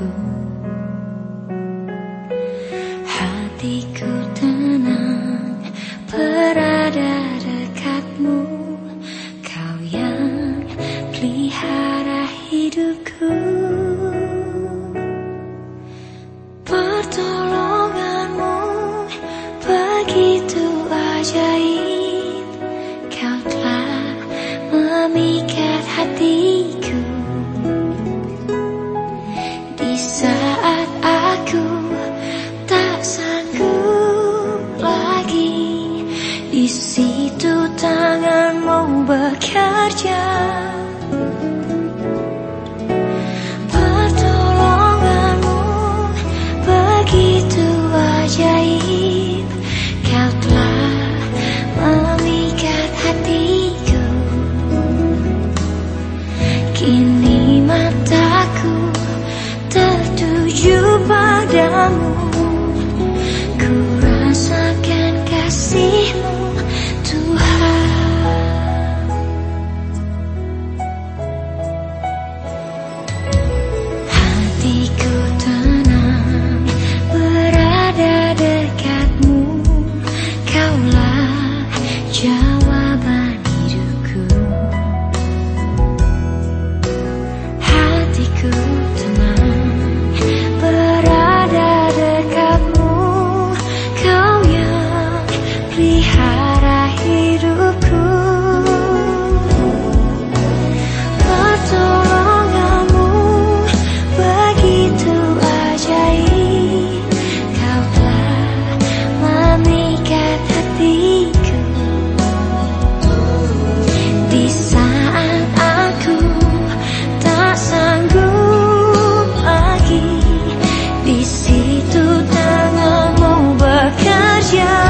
음 situ tanganmu bekerja. Pertolonganmu begitu ajaib. Kau telah memikat hatiku. Kini mataku tertuju padamu. 家。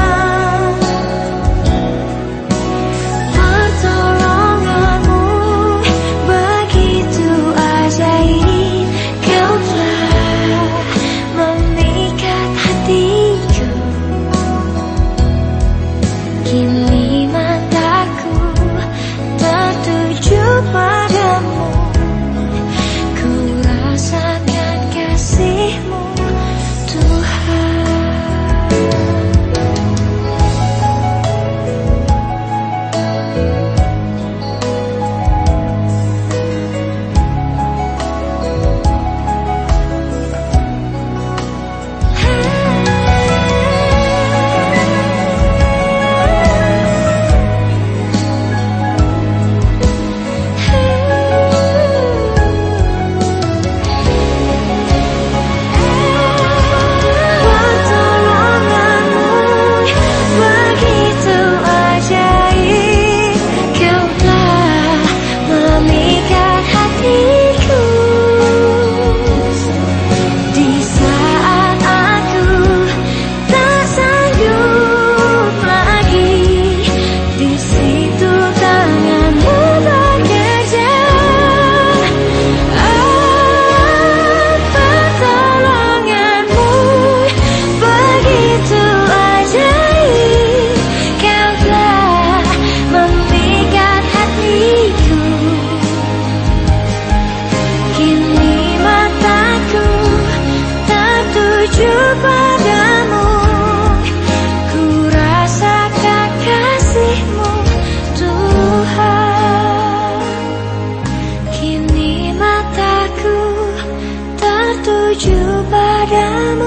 menuju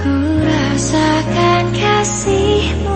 Ku rasakan kasihmu.